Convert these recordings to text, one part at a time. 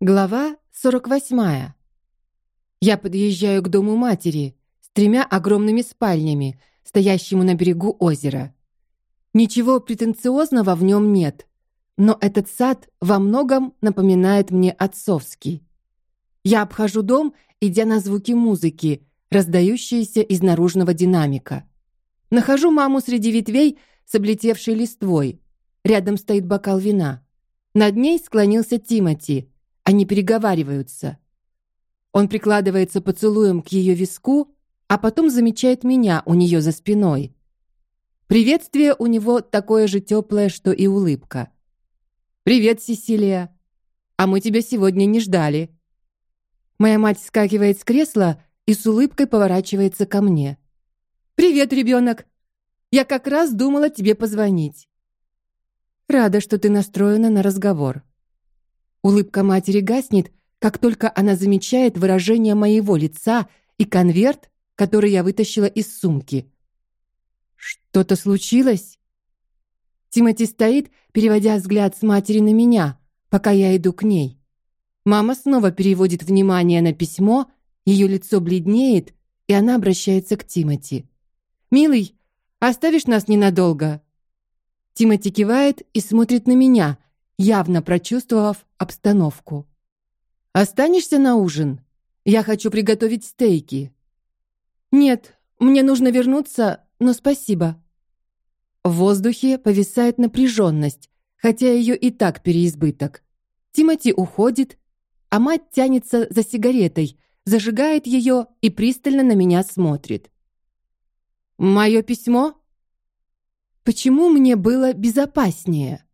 Глава 48. Я подъезжаю к дому матери с тремя огромными спальнями, стоящему на берегу озера. Ничего претенциозного в нем нет, но этот сад во многом напоминает мне отцовский. Я обхожу дом, идя на звуки музыки, раздающиеся из наружного динамика. Нахожу маму среди ветвей с облетевшей листвой. Рядом стоит бокал вина. Над ней склонился Тимати они переговариваются. Он прикладывается поцелуем к ее виску, а потом замечает меня у нее за спиной. Приветствие у него такое же теплое, что и улыбка. Привет, Сесилия. А мы тебя сегодня не ждали. Моя мать скакивает с кресла и с улыбкой поворачивается ко мне. Привет, ребенок. Я как раз думала тебе позвонить. Рада, что ты настроена на разговор. Улыбка матери гаснет, как только она замечает выражение моего лица и конверт, который я вытащила из сумки. Что-то случилось? Тимати стоит, переводя взгляд с матери на меня, пока я иду к ней. Мама снова переводит внимание на письмо, ее лицо бледнеет, и она обращается к Тимати. Милый, оставишь нас ненадолго? Тимати кивает и смотрит на меня, явно прочувствовав обстановку. Останешься на ужин? Я хочу приготовить стейки. Нет, мне нужно вернуться, но спасибо. В воздухе повисает напряженность, хотя ее и так переизбыток. Тимати уходит, а мать тянется за сигаретой, зажигает ее и пристально на меня смотрит. Мое письмо? Почему мне было безопаснее?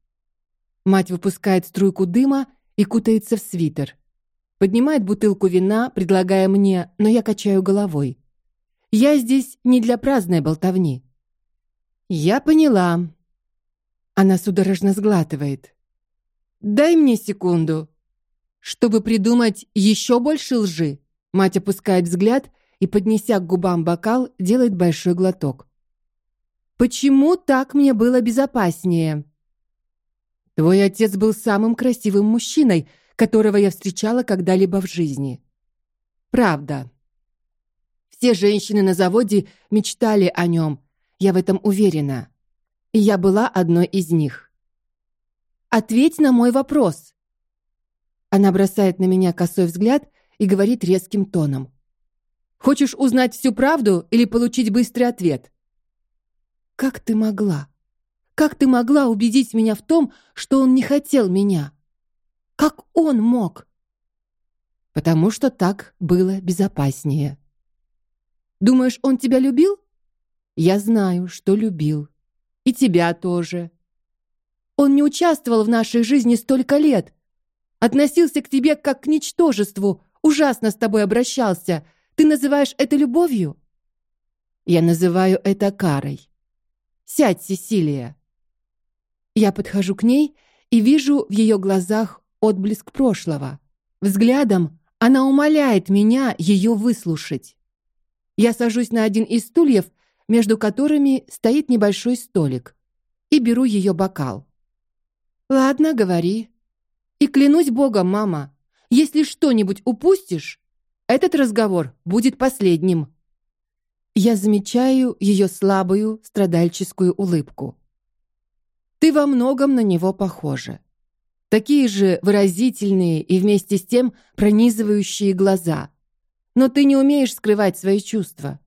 Мать выпускает струйку дыма и кутается в свитер. Поднимает бутылку вина, предлагая мне, но я качаю головой. Я здесь не для праздной болтовни. Я поняла. Она судорожно сглатывает. Дай мне секунду, чтобы придумать еще больше лжи. Мать опускает взгляд и, поднеся к губам бокал, делает большой глоток. Почему так мне было безопаснее? Твой отец был самым красивым мужчиной, которого я встречала когда-либо в жизни. Правда. Все женщины на заводе мечтали о нем. Я в этом уверена. И я была одной из них. Ответь на мой вопрос. Она бросает на меня косой взгляд и говорит резким тоном: Хочешь узнать всю правду или получить быстрый ответ? Как ты могла? Как ты могла убедить меня в том, что он не хотел меня? Как он мог? Потому что так было безопаснее. Думаешь, он тебя любил? Я знаю, что любил. И тебя тоже. Он не участвовал в нашей жизни столько лет. Относился к тебе как к ничтожеству, ужасно с тобой обращался. Ты называешь это любовью? Я называю это карой. Сядь, Сесилия. Я подхожу к ней и вижу в ее глазах отблеск прошлого. Взглядом она умоляет меня ее выслушать. Я сажусь на один из стульев, между которыми стоит небольшой столик, и беру ее бокал. Ладно, говори. И клянусь Богом, мама, если что-нибудь упустишь, этот разговор будет последним. Я замечаю ее слабую страдальческую улыбку. Ты во многом на него похожа. Такие же выразительные и вместе с тем пронизывающие глаза. Но ты не умеешь скрывать свои чувства.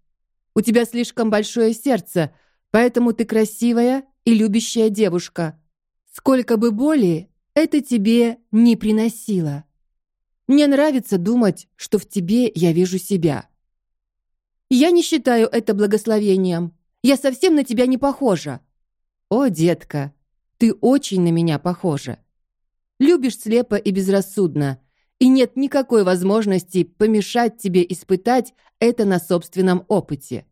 У тебя слишком большое сердце, поэтому ты красивая и любящая девушка. Сколько бы боли это тебе не приносило. Мне нравится думать, что в тебе я вижу себя. Я не считаю это благословением. Я совсем на тебя не похожа. О, детка, ты очень на меня похожа. Любишь слепо и безрассудно, и нет никакой возможности помешать тебе испытать это на собственном опыте.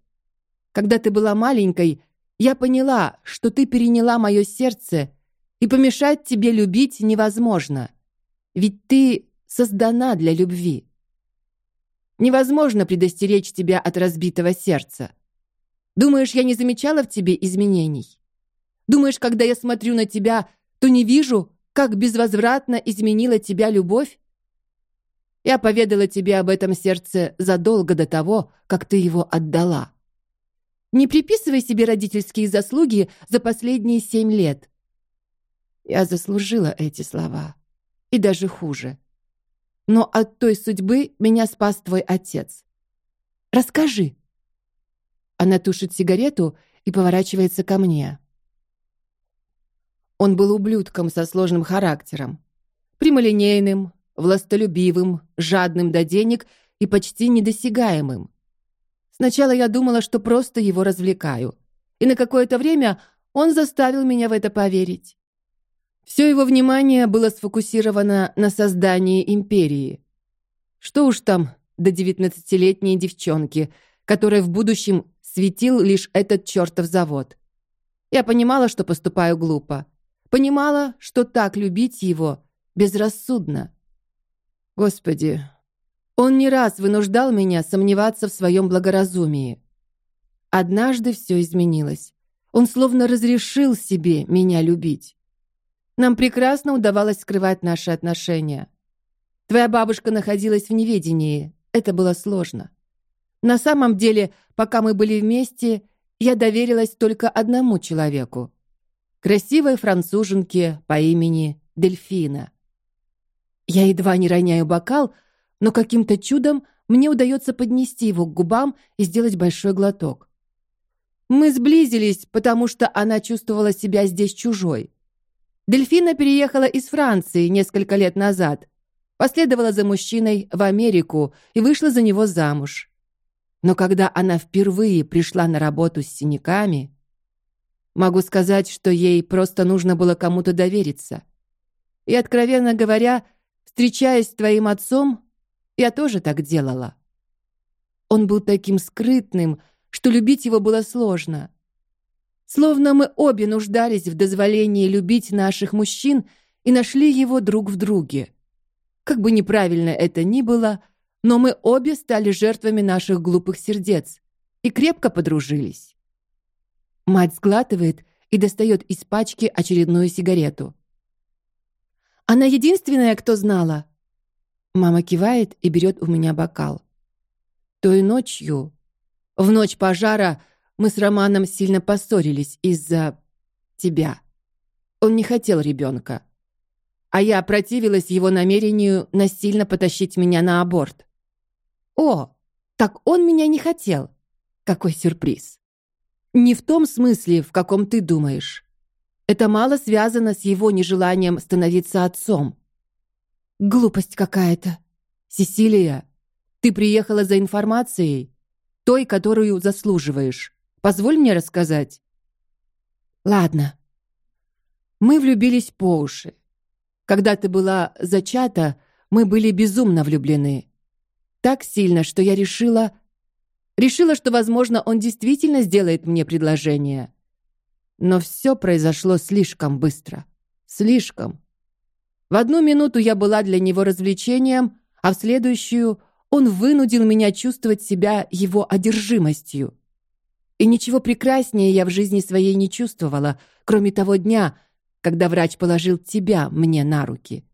Когда ты была маленькой, я поняла, что ты переняла мое сердце, и помешать тебе любить невозможно, ведь ты создана для любви. Невозможно предостеречь тебя от разбитого сердца. Думаешь, я не замечала в тебе изменений? Думаешь, когда я смотрю на тебя, то не вижу, как безвозвратно изменила тебя любовь? Я поведала тебе об этом сердце задолго до того, как ты его отдала. Не приписывай себе родительские заслуги за последние семь лет. Я заслужила эти слова, и даже хуже. Но от той судьбы меня спас твой отец. Расскажи. Она тушит сигарету и поворачивается ко мне. Он был ублюдком со сложным характером, прямолинейным, властолюбивым, жадным до денег и почти недосягаемым. Сначала я думала, что просто его развлекаю, и на какое-то время он заставил меня в это поверить. Все его внимание было сфокусировано на создании империи. Что уж там до девятнадцатилетней девчонки, которой в будущем светил лишь этот чертов завод. Я понимала, что поступаю глупо, понимала, что так любить его безрассудно. Господи, он не раз вынуждал меня сомневаться в своем благоразумии. Однажды все изменилось. Он словно разрешил себе меня любить. Нам прекрасно удавалось скрывать наши отношения. Твоя бабушка находилась в неведении. Это было сложно. На самом деле, пока мы были вместе, я доверилась только одному человеку красивой француженке по имени Дельфина. Я едва не роняю бокал, но каким-то чудом мне удается поднести его к губам и сделать большой глоток. Мы сблизились, потому что она чувствовала себя здесь чужой. Дельфина переехала из Франции несколько лет назад, последовала за мужчиной в Америку и вышла за него замуж. Но когда она впервые пришла на работу с синяками, могу сказать, что ей просто нужно было кому-то довериться. И откровенно говоря, Встречаясь с твоим отцом, я тоже так делала. Он был таким скрытным, что любить его было сложно. Словно мы обе нуждались в дозволении любить наших мужчин и нашли его друг в друге. Как бы неправильно это ни было, но мы обе стали жертвами наших глупых сердец и крепко подружились. Мать сглатывает и достает из пачки очередную сигарету. Она единственная, кто знала. Мама кивает и берет у меня бокал. Той ночью, в ночь пожара, мы с Романом сильно поссорились из-за тебя. Он не хотел ребенка, а я противилась его намерению насильно потащить меня на аборт. О, так он меня не хотел. Какой сюрприз! Не в том смысле, в каком ты думаешь. Это мало связано с его нежеланием становиться отцом. Глупость какая-то. Сесилия, ты приехала за информацией, той, которую заслуживаешь. Позволь мне рассказать. Ладно. Мы влюбились по уши. Когда ты была зачата, мы были безумно влюблены. Так сильно, что я решила, решила, что, возможно, он действительно сделает мне предложение. Но все произошло слишком быстро. Слишком. В одну минуту я была для него развлечением, а в следующую он вынудил меня чувствовать себя его одержимостью. И ничего прекраснее я в жизни своей не чувствовала, кроме того дня, когда врач положил тебя мне на руки.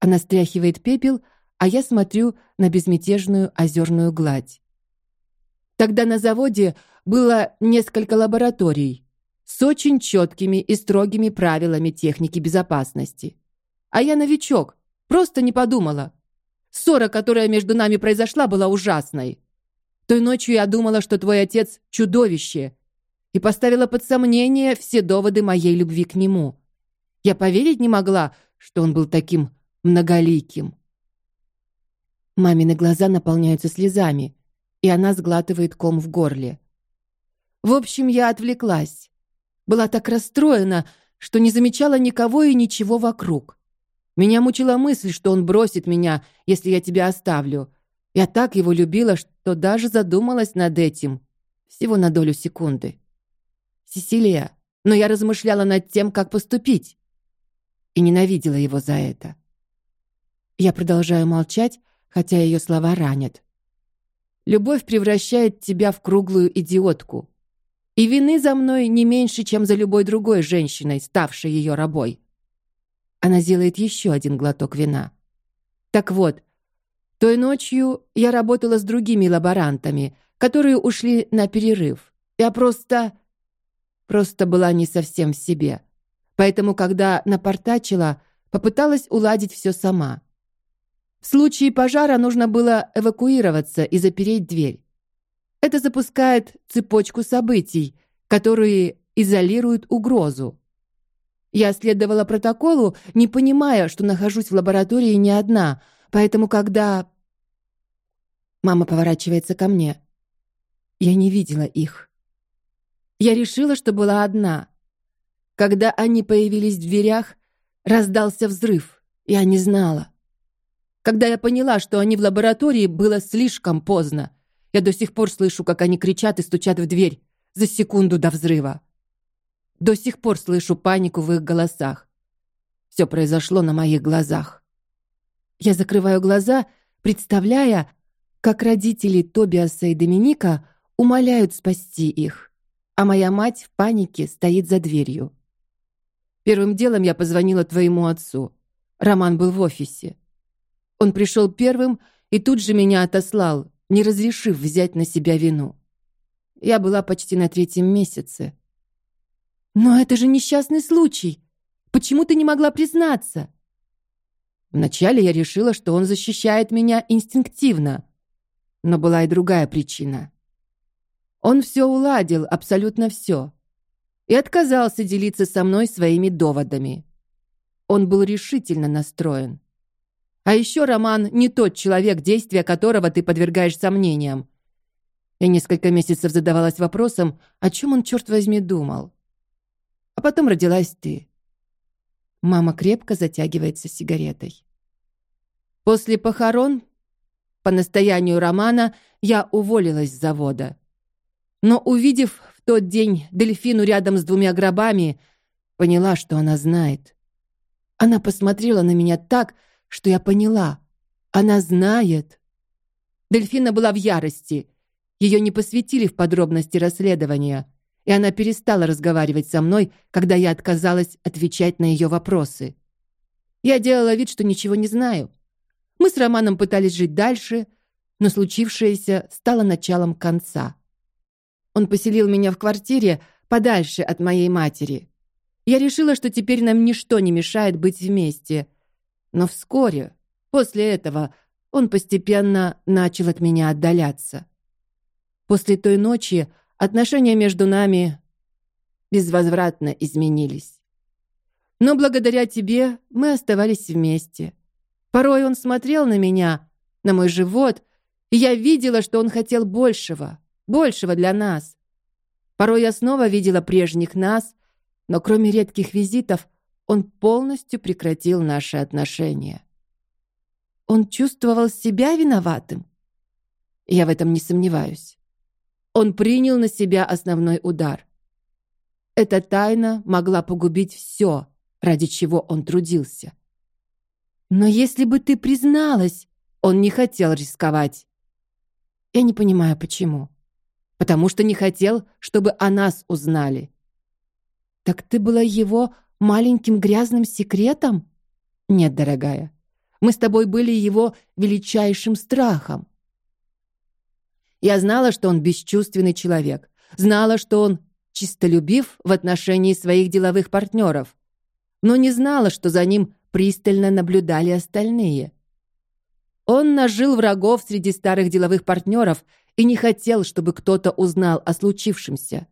Она стряхивает пепел, а я смотрю на безмятежную озерную гладь. Тогда на заводе было несколько лабораторий, с очень четкими и строгими правилами техники безопасности. А я новичок, просто не подумала. Ссора, которая между нами произошла, была ужасной. Той ночью я думала, что твой отец чудовище, и поставила под сомнение все доводы моей любви к нему. Я поверить не могла, что он был таким многоликим. Мамины глаза наполняются слезами, и она сглатывает ком в горле. В общем, я отвлеклась. Была так расстроена, что не замечала никого и ничего вокруг. Меня мучила мысль, что он бросит меня, если я тебя оставлю. Я так его любила, что даже задумалась над этим. Всего на долю секунды. Сесилия, но я размышляла над тем, как поступить. И ненавидела его за это. Я продолжаю молчать, хотя ее слова ранят. Любовь превращает тебя в круглую идиотку. И вины за мной не меньше, чем за любой другой женщиной, ставшей ее рабой. Она сделает еще один глоток вина. Так вот, Той ночью я работала с другими лаборантами, которые ушли на перерыв. Я просто просто была не совсем в себе. Поэтому, когда напортачила, попыталась уладить все сама. В случае пожара нужно было эвакуироваться и запереть дверь. Это запускает цепочку событий, которые изолируют угрозу. Я следовала протоколу, не понимая, что нахожусь в лаборатории не одна, поэтому когда мама поворачивается ко мне, я не видела их. Я решила, что была одна. Когда они появились в дверях, раздался взрыв. Я не знала. Когда я поняла, что они в лаборатории, было слишком поздно. Я до сих пор слышу, как они кричат и стучат в дверь за секунду до взрыва. До сих пор слышу панику в их голосах. Все произошло на моих глазах. Я закрываю глаза, представляя, как родители Тобиаса и Доминика умоляют спасти их, а моя мать в панике стоит за дверью. Первым делом я позвонила твоему отцу. Роман был в офисе. Он пришел первым и тут же меня отослал, не разрешив взять на себя вину. Я была почти на третьем месяце. Но это же несчастный случай. Почему ты не могла признаться? Вначале я решила, что он защищает меня инстинктивно, но была и другая причина. Он все уладил, абсолютно все и отказался делиться со мной своими доводами. Он был решительно настроен. А еще Роман не тот человек, действия которого ты подвергаешь сомнениям. Я несколько месяцев задавалась вопросом, о чем он черт возьми думал. А потом родилась ты. Мама крепко затягивается сигаретой. После похорон, по настоянию Романа, я уволилась с завода. Но увидев тот день дельфину рядом с двумя гробами, поняла, что она знает. Она посмотрела на меня так, что я поняла. Она знает. Дельфина была в ярости. Ее не посвятили в подробности расследования, и она перестала разговаривать со мной, когда я отказалась отвечать на ее вопросы. Я делала вид, что ничего не знаю. Мы с Романом пытались жить дальше, но случившееся стало началом конца. Он поселил меня в квартире подальше от моей матери. Я решила, что теперь нам ничто не мешает быть вместе. Но вскоре, после этого, он постепенно начал от меня отдаляться. После той ночи отношения между нами безвозвратно изменились. Но благодаря тебе мы оставались вместе. Порой он смотрел на меня, на мой живот, и я видела, что он хотел большего большего для нас. Порой я снова видела прежних нас, но кроме редких визитов, он полностью прекратил наши отношения. Он чувствовал себя виноватым. Я в этом не сомневаюсь. Он принял на себя основной удар. Эта тайна могла погубить все, ради чего он трудился. Но если бы ты призналась, он не хотел рисковать. Я не понимаю, почему потому что не хотел, чтобы о нас узнали. Так ты была его маленьким грязным секретом? Нет, дорогая. Мы с тобой были его величайшим страхом. Я знала, что он бесчувственный человек, знала, что он чистолюбив в отношении своих деловых партнеров, но не знала, что за ним пристально наблюдали остальные. Он нажил врагов среди старых деловых партнеров и не хотел, чтобы кто-то узнал о случившемся.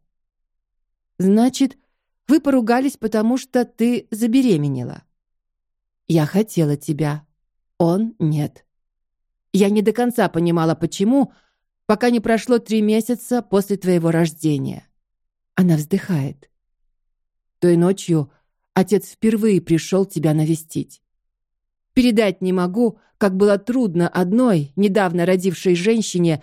Значит, вы поругались, потому что ты забеременела. Я хотела тебя, он нет. Я не до конца понимала, почему, пока не прошло три месяца после твоего рождения. Она вздыхает. Той ночью отец впервые пришел тебя навестить. Передать не могу, как было трудно одной недавно родившей женщине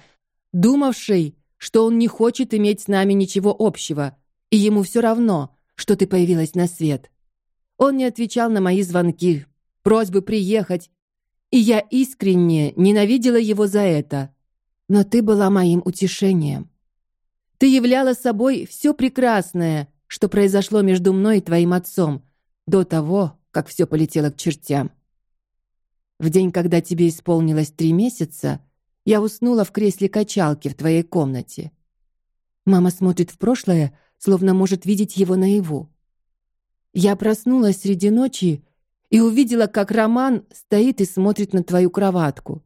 думавшей, что он не хочет иметь с нами ничего общего, и ему все равно, что ты появилась на свет. Он не отвечал на мои звонки, просьбы приехать, и я искренне ненавидела его за это. Но ты была моим утешением. Ты являла собой все прекрасное, что произошло между мной и твоим отцом до того, как все полетело к чертям. В день, когда тебе исполнилось три месяца, я уснула в кресле качалки в твоей комнате. Мама смотрит в прошлое, словно может видеть его наяву. Я проснулась среди ночи и увидела, как Роман стоит и смотрит на твою кроватку.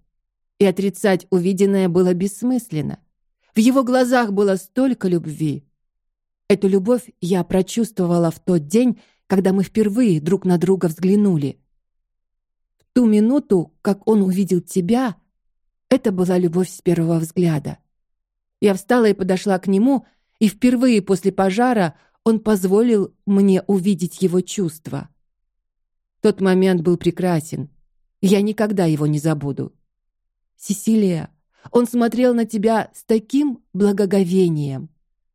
И отрицать увиденное было бессмысленно. В его глазах было столько любви. Эту любовь я прочувствовала в тот день, когда мы впервые друг на друга взглянули. В ту минуту, как он увидел тебя, это была любовь с первого взгляда. Я встала и подошла к нему, и впервые после пожара он позволил мне увидеть его чувства. Тот момент был прекрасен. Я никогда его не забуду. Сесилия, он смотрел на тебя с таким благоговением,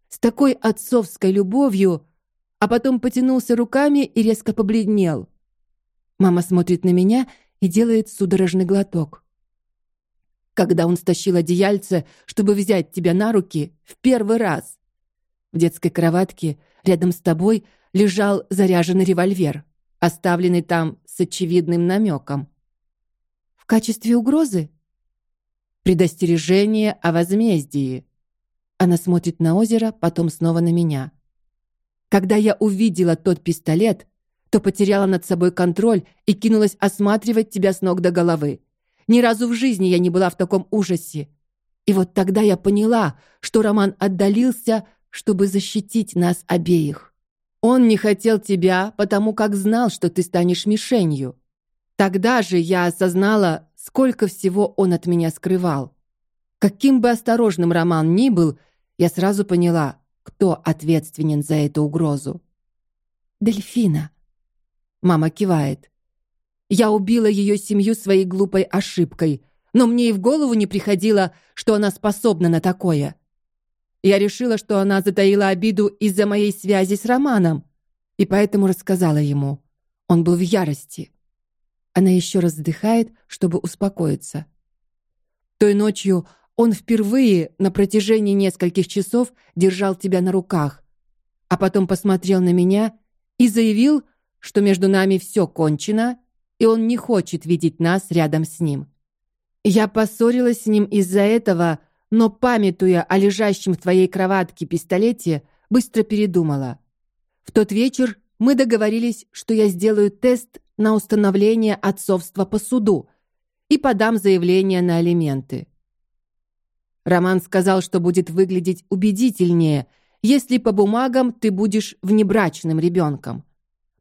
с такой отцовской любовью, а потом потянулся руками и резко побледнел. Мама смотрит на меня и делает судорожный глоток. Когда он стащил одеяльце, чтобы взять тебя на руки в первый раз. В детской кроватке рядом с тобой лежал заряженный револьвер, оставленный там с очевидным намеком. В качестве угрозы? Предостережение о возмездии. Она смотрит на озеро, потом снова на меня. Когда я увидела тот пистолет, то потеряла над собой контроль и кинулась осматривать тебя с ног до головы. Ни разу в жизни я не была в таком ужасе. И вот тогда я поняла, что Роман отдалился, чтобы защитить нас обеих. Он не хотел тебя, потому как знал, что ты станешь мишенью. Тогда же я осознала, сколько всего он от меня скрывал. Каким бы осторожным Роман ни был, я сразу поняла, кто ответственен за эту угрозу. Дельфина. Мама кивает. Я убила ее семью своей глупой ошибкой, но мне и в голову не приходило, что она способна на такое. Я решила, что она затаила обиду из-за моей связи с Романом, и поэтому рассказала ему. Он был в ярости. Она еще раз вздыхает, чтобы успокоиться. Той ночью он впервые на протяжении нескольких часов держал тебя на руках, а потом посмотрел на меня и заявил, что между нами все кончено, и он не хочет видеть нас рядом с ним. Я поссорилась с ним из-за этого, но памятуя о лежащем в твоей кроватке пистолете, быстро передумала. В тот вечер мы договорились, что я сделаю тест на установление отцовства по суду и подам заявление на алименты. Роман сказал, что будет выглядеть убедительнее, если по бумагам ты будешь внебрачным ребенком.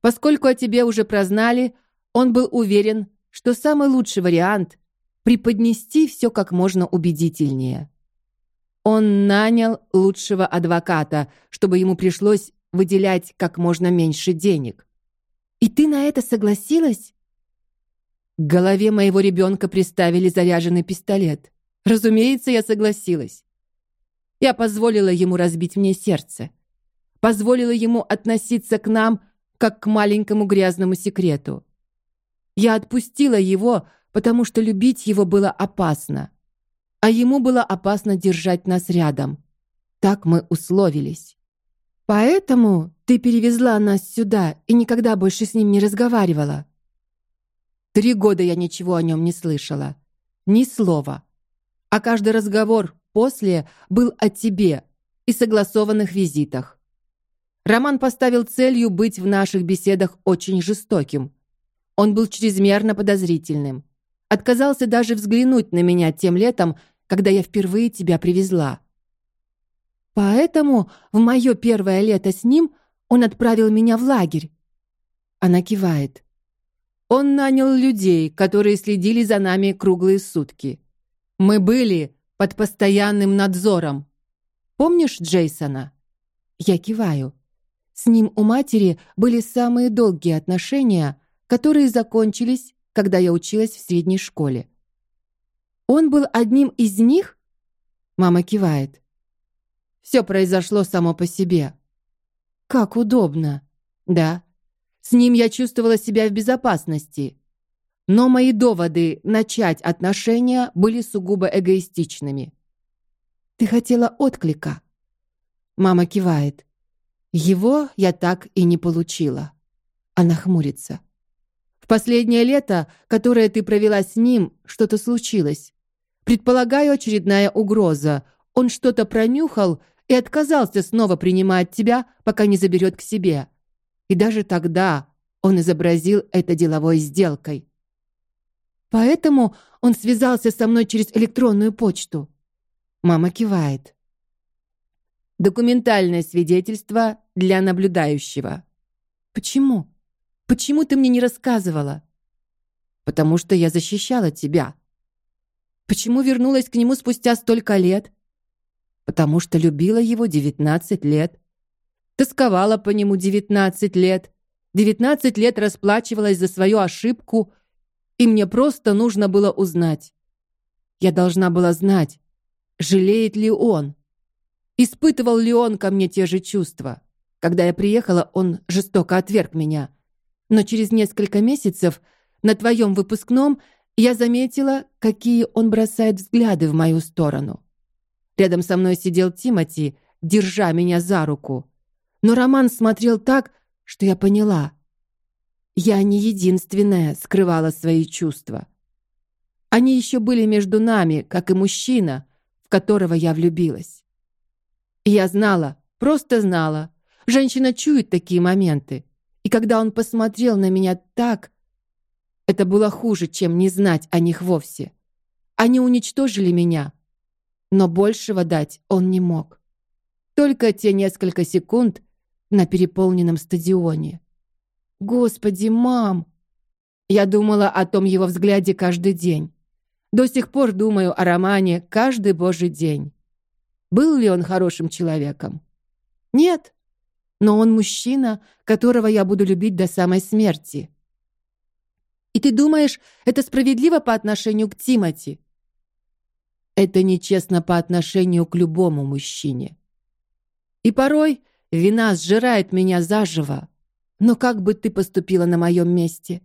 Поскольку о тебе уже прознали, он был уверен, что самый лучший вариант преподнести все как можно убедительнее. Он нанял лучшего адвоката, чтобы ему пришлось выделять как можно меньше денег. И ты на это согласилась? К голове моего ребенка приставили заряженный пистолет. Разумеется, я согласилась. Я позволила ему разбить мне сердце. Позволила ему относиться к нам как к маленькому грязному секрету. Я отпустила его, потому что любить его было опасно, а ему было опасно держать нас рядом. Так мы условились. Поэтому ты перевезла нас сюда и никогда больше с ним не разговаривала. Три года я ничего о нем не слышала, ни слова. А каждый разговор после был о тебе и согласованных визитах. Роман поставил целью быть в наших беседах очень жестоким. Он был чрезмерно подозрительным. Отказался даже взглянуть на меня тем летом, когда я впервые тебя привезла. Поэтому в мое первое лето с ним он отправил меня в лагерь. Она кивает. Он нанял людей, которые следили за нами круглые сутки. Мы были под постоянным надзором. Помнишь Джейсона? Я киваю. С ним у матери были самые долгие отношения, которые закончились, когда я училась в средней школе. Он был одним из них? Мама кивает. Все произошло само по себе. Как удобно. Да. С ним я чувствовала себя в безопасности. Но мои доводы начать отношения были сугубо эгоистичными. Ты хотела отклика. Мама кивает. Его я так и не получила. Она хмурится. Последнее лето, которое ты провела с ним, что-то случилось. Предполагаю, очередная угроза. Он что-то пронюхал и отказался снова принимать тебя, пока не заберет к себе. И даже тогда он изобразил это деловой сделкой. Поэтому он связался со мной через электронную почту. Мама кивает. Документальное свидетельство для наблюдающего. Почему? Почему ты мне не рассказывала? Потому что я защищала тебя. Почему вернулась к нему спустя столько лет? Потому что любила его девятнадцать лет. Тосковала по нему девятнадцать лет. девятнадцать лет расплачивалась за свою ошибку, и мне просто нужно было узнать. Я должна была знать, жалеет ли он, испытывал ли он ко мне те же чувства. Когда я приехала, он жестоко отверг меня. Но через несколько месяцев на твоем выпускном я заметила, какие он бросает взгляды в мою сторону. Рядом со мной сидел Тимати, держа меня за руку. Но Роман смотрел так, что я поняла. Я не единственная скрывала свои чувства. Они еще были между нами, как и мужчина, в которого я влюбилась. И я знала, просто знала. Женщина чует такие моменты. И когда он посмотрел на меня так, это было хуже, чем не знать о них вовсе. Они уничтожили меня, но большего дать он не мог. Только те несколько секунд на переполненном стадионе. Господи, мам! Я думала о том его взгляде каждый день. До сих пор думаю о романе каждый божий день. Был ли он хорошим человеком? Нет. Но он мужчина, которого я буду любить до самой смерти. И ты думаешь, это справедливо по отношению к Тимати? Это нечестно по отношению к любому мужчине. И порой вина сжирает меня заживо. Но как бы ты поступила на моем месте?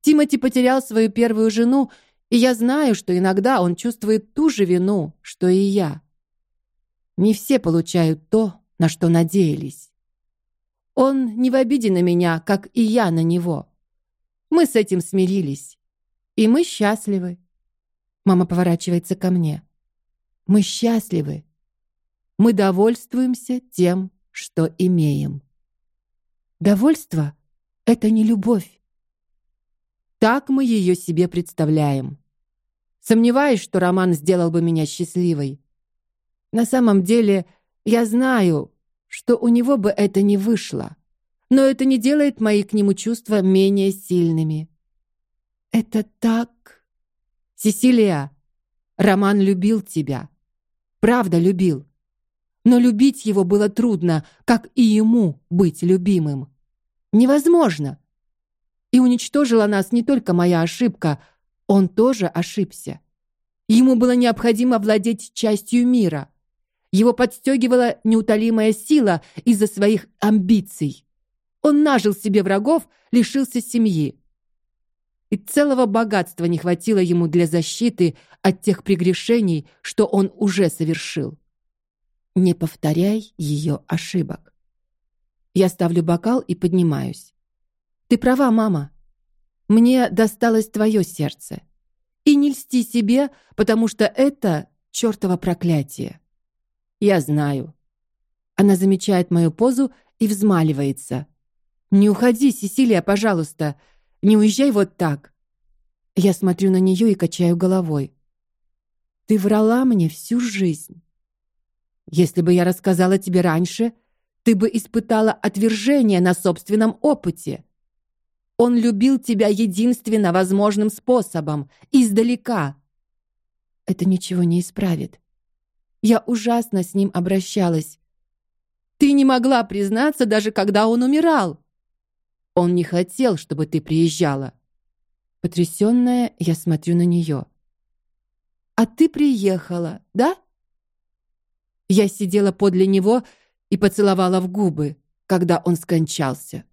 Тимати потерял свою первую жену, и я знаю, что иногда он чувствует ту же вину, что и я. Не все получают то, на что надеялись. Он не в обиде на меня, как и я на него. Мы с этим смирились. И мы счастливы. Мама поворачивается ко мне. Мы счастливы. Мы довольствуемся тем, что имеем. Довольство — это не любовь. Так мы ее себе представляем. Сомневаюсь, что Роман сделал бы меня счастливой. На самом деле, я знаю, что у него бы это не вышло. Но это не делает мои к нему чувства менее сильными. Это так. Сесилия, Роман любил тебя. Правда любил. Но любить его было трудно, как и ему быть любимым. Невозможно. И уничтожила нас не только моя ошибка, он тоже ошибся. Ему было необходимо владеть частью мира. Его подстегивала неутолимая сила из-за своих амбиций. Он нажил себе врагов, лишился семьи. И целого богатства не хватило ему для защиты от тех прегрешений, что он уже совершил. Не повторяй ее ошибок. Я ставлю бокал и поднимаюсь. Ты права, мама. Мне досталось твое сердце. И не льсти себе, потому что это чёртово проклятие. Я знаю. Она замечает мою позу и взмаливается. Не уходи, Сесилия, пожалуйста. Не уезжай вот так. Я смотрю на нее и качаю головой. Ты врала мне всю жизнь. Если бы я рассказала тебе раньше, ты бы испытала отвержение на собственном опыте. Он любил тебя единственно возможным способом, издалека. Это ничего не исправит. Я ужасно с ним обращалась. Ты не могла признаться даже когда он умирал. Он не хотел, чтобы ты приезжала. Потрясенная, я смотрю на нее. А ты приехала, да? Я сидела подле него и поцеловала в губы, когда он скончался.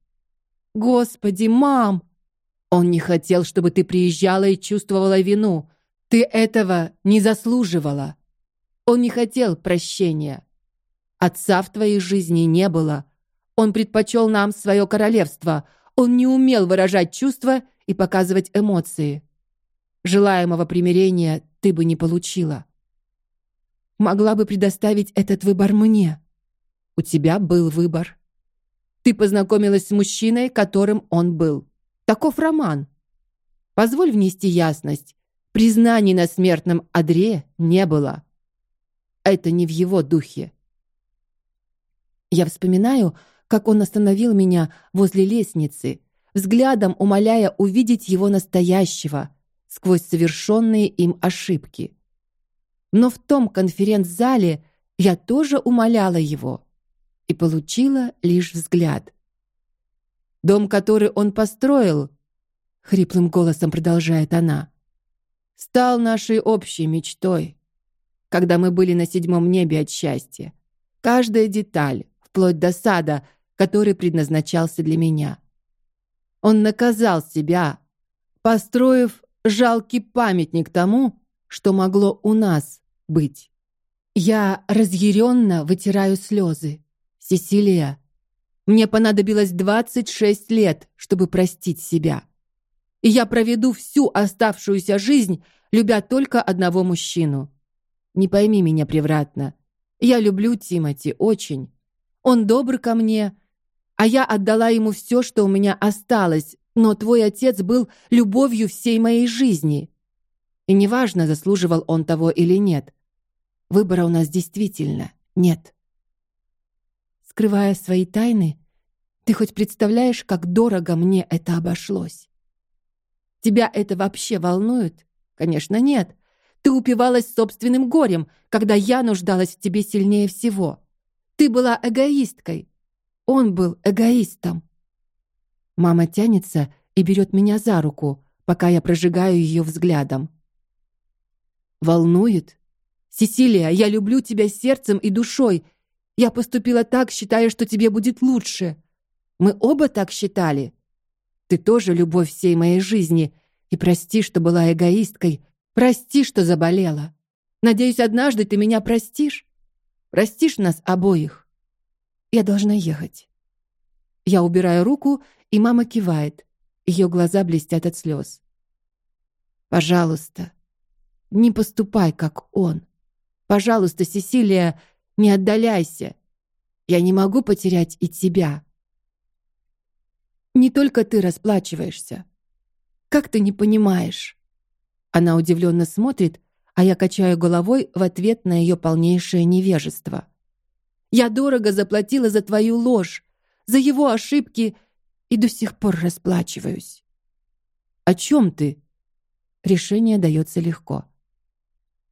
Господи, мам! Он не хотел, чтобы ты приезжала и чувствовала вину. Ты этого не заслуживала. Он не хотел прощения. Отца в твоей жизни не было. Он предпочел нам свое королевство. Он не умел выражать чувства и показывать эмоции. Желаемого примирения ты бы не получила. Могла бы предоставить этот выбор мне. У тебя был выбор. Ты познакомилась с мужчиной, которым он был. Таков роман. Позволь внести ясность. Признаний на смертном одре не было. Это не в его духе. Я вспоминаю, как он остановил меня возле лестницы, взглядом умоляя увидеть его настоящего сквозь совершенные им ошибки. Но в том конференц-зале я тоже умоляла его и получила лишь взгляд. Дом, который он построил, хриплым голосом продолжает она, стал нашей общей мечтой, когда мы были на седьмом небе от счастья. Каждая деталь, вплоть до сада, который предназначался для меня. Он наказал себя, построив жалкий памятник тому, что могло у нас быть. Я разъяренно вытираю слезы. Сесилия, мне понадобилось двадцать шесть лет, чтобы простить себя. И я проведу всю оставшуюся жизнь, любя только одного мужчину. Не пойми меня превратно. Я люблю Тимати очень. Он добр ко мне, а я отдала ему все, что у меня осталось, но твой отец был любовью всей моей жизни. И неважно, заслуживал он того или нет. Выбора у нас действительно нет. Скрывая свои тайны, ты хоть представляешь, как дорого мне это обошлось? Тебя это вообще волнует? Конечно, нет. Ты упивалась собственным горем, когда я нуждалась в тебе сильнее всего. Ты была эгоисткой, он был эгоистом. Мама тянется и берет меня за руку, пока я прожигаю ее взглядом. Волнует? Сесилия, я люблю тебя сердцем и душой. Я поступила так, считая, что тебе будет лучше. Мы оба так считали. Ты тоже любовь всей моей жизни. И прости, что была эгоисткой. Прости, что заболела. Надеюсь, однажды ты меня простишь. Простишь нас обоих. Я должна ехать. Я убираю руку, и мама кивает. Ее глаза блестят от слез. Пожалуйста, не поступай как он. Пожалуйста, Сесилия, не отдаляйся. Я не могу потерять и тебя. Не только ты расплачиваешься. Как ты не понимаешь? Она удивленно смотрит, а я качаю головой в ответ на ее полнейшее невежество. Я дорого заплатила за твою ложь, за его ошибки и до сих пор расплачиваюсь. О чем ты? Решение дается легко.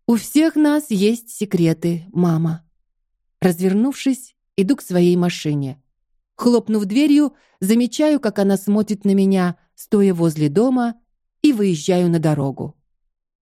У всех нас есть секреты, мама. Развернувшись, иду к своей машине. Хлопнув дверью, замечаю, как она смотрит на меня, стоя возле дома, и выезжаю на дорогу.